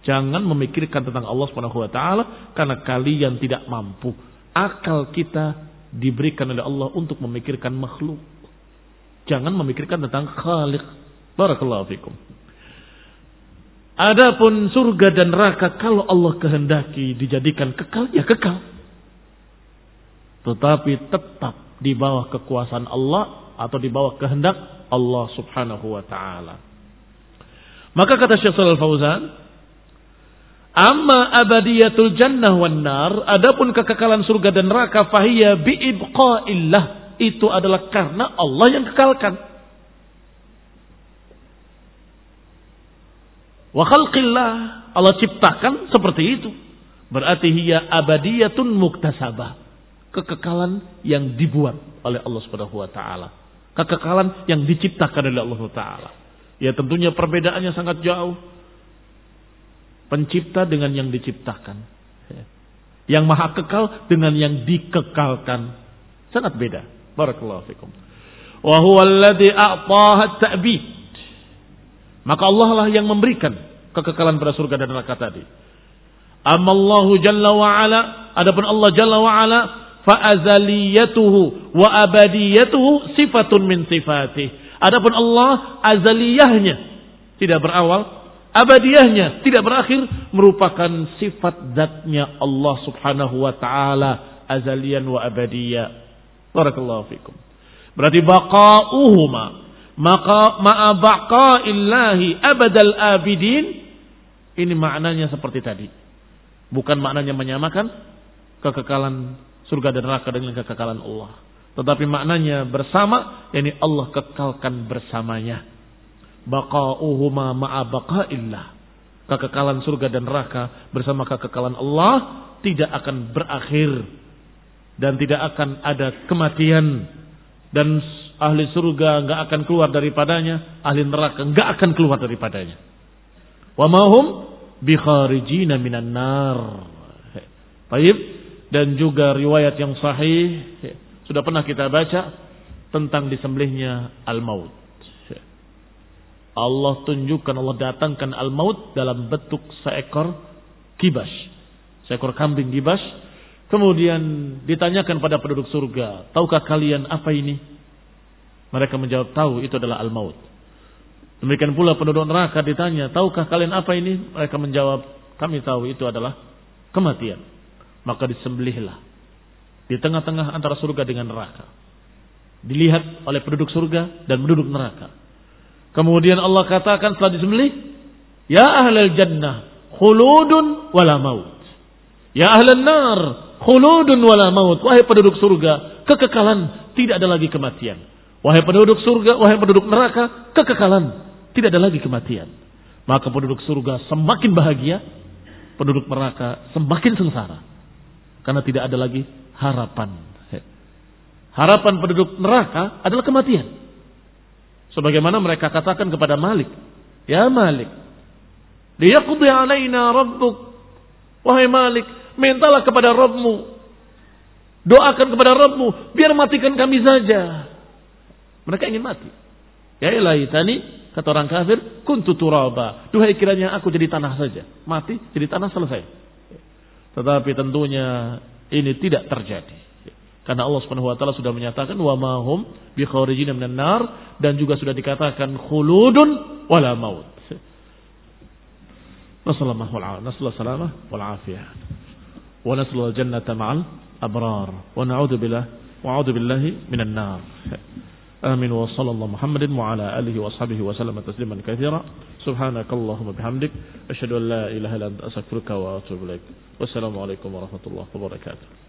Jangan memikirkan tentang Allah Subhanahu wa taala karena kalian tidak mampu. Akal kita diberikan oleh Allah untuk memikirkan makhluk. Jangan memikirkan tentang Khalik. Barakallahu fikum. Adapun surga dan neraka kalau Allah kehendaki dijadikan kekal ya kekal tetapi tetap di bawah kekuasaan Allah atau di bawah kehendak Allah Subhanahu wa taala. Maka kata Syekh Shalal Fauzan, Amma abadiyatul jannah wan nar, adapun kekekalan surga dan neraka fahiya bi ibqaillah, itu adalah karena Allah yang kekalkan. Wa khalqillah, Allah ciptakan seperti itu. Berarti hiya abadiyatun muktasabah kekekalan yang dibuat oleh Allah Subhanahu wa taala. Kekekalan yang diciptakan oleh Allah taala. Ya tentunya perbedaannya sangat jauh. Pencipta dengan yang diciptakan. Ya. Yang maha kekal dengan yang dikekalkan. Sangat beda. Barakallahu fikum. Wa huwa alladhi a'taha ta'bid. Maka Allah lah yang memberikan kekekalan pada surga dan neraka tadi. Amallahu jalla wa ala. Adapun Allah jalla wa ala fa'azaliyatuhu wa abadiyatuhu sifatun min sifatih. Adapun Allah azaliyahnya tidak berawal, abadiyahnya tidak berakhir merupakan sifat zatnya Allah Subhanahu wa taala azalian wa abadiyya. Barakallahu fikum. Berarti baqa'uhuma maka ma'a baqa'illahi abadal abidin ini maknanya seperti tadi. Bukan maknanya menyamakan kekekalan surga dan neraka dengan kekekalan Allah. Tetapi maknanya bersama, yakni Allah kekalkan bersamanya. Baqa'uhuma ma'a baqa'illah. Kekekalan surga dan neraka bersama kekekalan Allah tidak akan berakhir. Dan tidak akan ada kematian. Dan ahli surga nggak akan keluar daripadanya. Ahli neraka nggak akan keluar daripadanya. Wa mahum bikharijina minan nar. Baik, dan juga riwayat yang sahih sudah pernah kita baca tentang disembelihnya al-maut. Allah tunjukkan, Allah datangkan al-maut dalam bentuk seekor kibas. Seekor kambing kibas. Kemudian ditanyakan pada penduduk surga, tahukah kalian apa ini? Mereka menjawab, tahu itu adalah al-maut. Demikian pula penduduk neraka ditanya, tahukah kalian apa ini? Mereka menjawab, kami tahu itu adalah kematian. Maka disembelihlah di tengah-tengah antara surga dengan neraka. Dilihat oleh penduduk surga dan penduduk neraka. Kemudian Allah katakan setelah disembelih, Ya ahlal jannah, khuludun wala maut. Ya ahlal nar, khuludun wala maut. Wahai penduduk surga, kekekalan, tidak ada lagi kematian. Wahai penduduk surga, wahai penduduk neraka, kekekalan, tidak ada lagi kematian. Maka penduduk surga semakin bahagia, penduduk neraka semakin sengsara. Karena tidak ada lagi harapan. Harapan penduduk neraka adalah kematian. Sebagaimana mereka katakan kepada Malik. Ya Malik. Liyaqdi alaina rabbuk. Wahai Malik. Mintalah kepada Rabbmu. Doakan kepada Rabbmu. Biar matikan kami saja. Mereka ingin mati. Ya ilahi tani Kata orang kafir, kuntu turaba. Duhai kiranya aku jadi tanah saja. Mati, jadi tanah selesai. Tetapi tentunya ini tidak terjadi. Karena Allah Subhanahu wa taala sudah menyatakan wa mahum bi kharijin minan nar dan juga sudah dikatakan khuludun wala maut. Nasallallahu alaihi wal afiyah wa naslul jannata ma'al abrar wa na'udzu billah wa a'udzu billahi minan nar amin wa sallallahu muhammadin wa ala alihi wa ashabihi wa sallama tasliman katsira subhanakallahumma bihamdik asyhadu an la ilaha illa anta astaghfiruka wa atubu ilaik wassalamu alaikum warahmatullahi wabarakatuh